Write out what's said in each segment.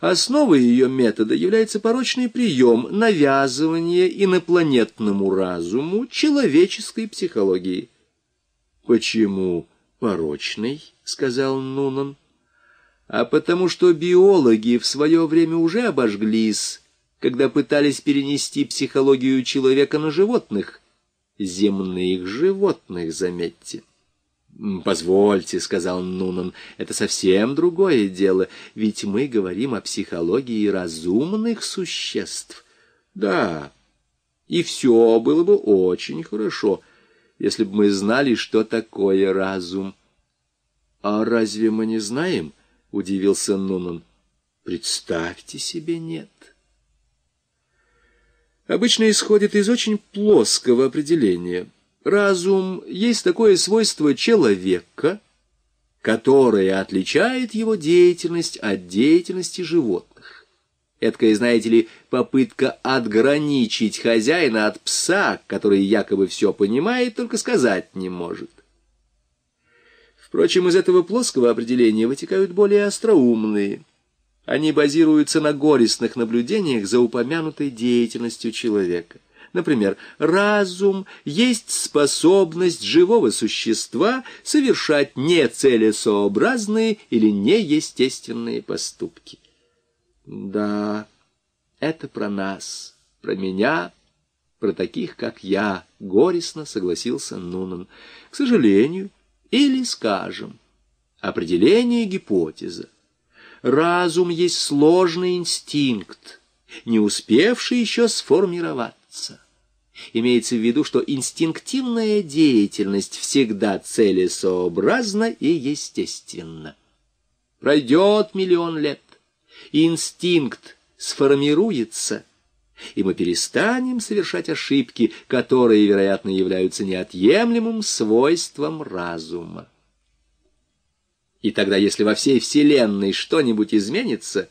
Основой ее метода является порочный прием навязывания инопланетному разуму человеческой психологии. «Почему порочный?» — сказал Нунан. «А потому что биологи в свое время уже обожглись, когда пытались перенести психологию человека на животных. Земных животных, заметьте». «Позвольте», — сказал Нунан, — «это совсем другое дело, ведь мы говорим о психологии разумных существ». «Да, и все было бы очень хорошо, если бы мы знали, что такое разум». «А разве мы не знаем?» — удивился Нунан. «Представьте себе, нет». Обычно исходит из очень плоского определения — Разум есть такое свойство человека, которое отличает его деятельность от деятельности животных. Эдакая, знаете ли, попытка отграничить хозяина от пса, который якобы все понимает, только сказать не может. Впрочем, из этого плоского определения вытекают более остроумные. Они базируются на горестных наблюдениях за упомянутой деятельностью человека. Например, разум есть способность живого существа совершать нецелесообразные или неестественные поступки. Да, это про нас, про меня, про таких, как я, горестно согласился Нунан. К сожалению, или скажем, определение гипотеза. Разум есть сложный инстинкт, не успевший еще сформироваться. Имеется в виду, что инстинктивная деятельность всегда целесообразна и естественна. Пройдет миллион лет, инстинкт сформируется, и мы перестанем совершать ошибки, которые, вероятно, являются неотъемлемым свойством разума. И тогда, если во всей Вселенной что-нибудь изменится,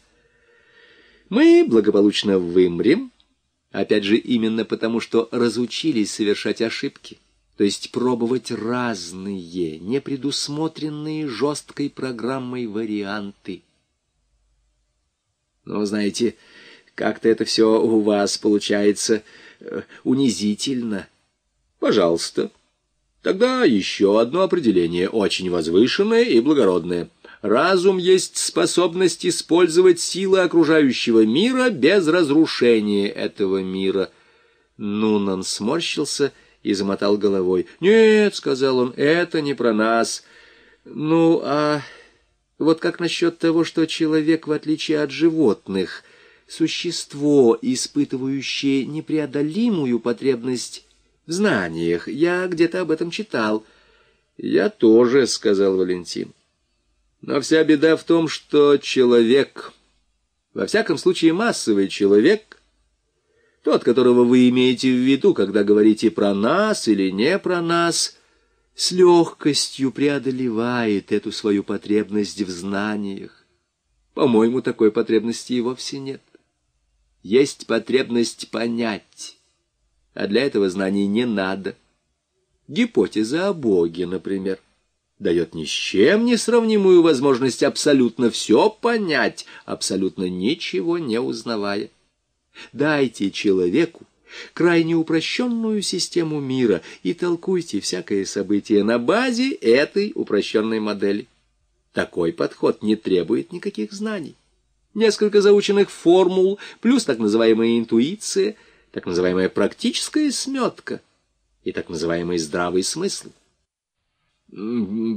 мы благополучно вымрем, Опять же, именно потому, что разучились совершать ошибки, то есть пробовать разные, непредусмотренные жесткой программой варианты. Но, знаете, как-то это все у вас получается э, унизительно. Пожалуйста. Тогда еще одно определение, очень возвышенное и благородное. Разум есть способность использовать силы окружающего мира без разрушения этого мира. Нунан сморщился и замотал головой. «Нет», — сказал он, — «это не про нас». «Ну, а вот как насчет того, что человек, в отличие от животных, существо, испытывающее непреодолимую потребность в знаниях? Я где-то об этом читал». «Я тоже», — сказал Валентин. Но вся беда в том, что человек, во всяком случае массовый человек, тот, которого вы имеете в виду, когда говорите про нас или не про нас, с легкостью преодолевает эту свою потребность в знаниях. По-моему, такой потребности и вовсе нет. Есть потребность понять, а для этого знаний не надо. Гипотеза о Боге, например дает ни с чем не сравнимую возможность абсолютно все понять, абсолютно ничего не узнавая. Дайте человеку крайне упрощенную систему мира и толкуйте всякое событие на базе этой упрощенной модели. Такой подход не требует никаких знаний. Несколько заученных формул, плюс так называемая интуиция, так называемая практическая сметка и так называемый здравый смысл.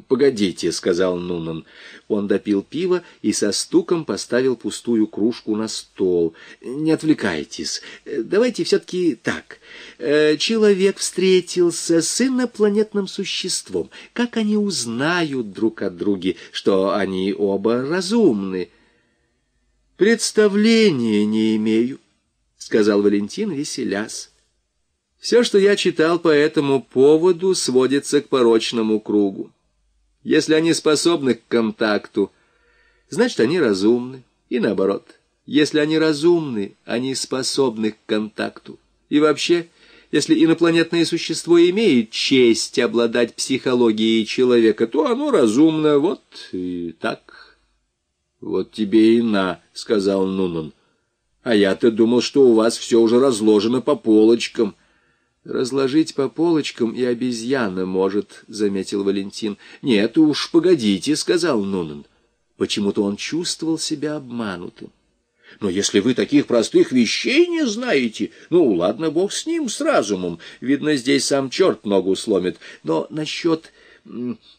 «Погодите», — сказал Нунан. Он допил пиво и со стуком поставил пустую кружку на стол. «Не отвлекайтесь. Давайте все-таки так. Э, человек встретился с инопланетным существом. Как они узнают друг от друга, что они оба разумны?» «Представления не имею», — сказал Валентин, веселясь. Все, что я читал по этому поводу, сводится к порочному кругу. Если они способны к контакту, значит, они разумны, и наоборот. Если они разумны, они способны к контакту. И вообще, если инопланетное существо имеет честь обладать психологией человека, то оно разумно, вот и так. Вот тебе и на, — сказал Нунан. А я-то думал, что у вас все уже разложено по полочкам. Разложить по полочкам и обезьяна может, — заметил Валентин. Нет уж, погодите, — сказал Нунан. Почему-то он чувствовал себя обманутым. Но если вы таких простых вещей не знаете, ну, ладно, бог с ним, с разумом. Видно, здесь сам черт ногу сломит. Но насчет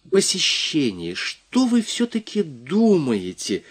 посещения, что вы все-таки думаете?»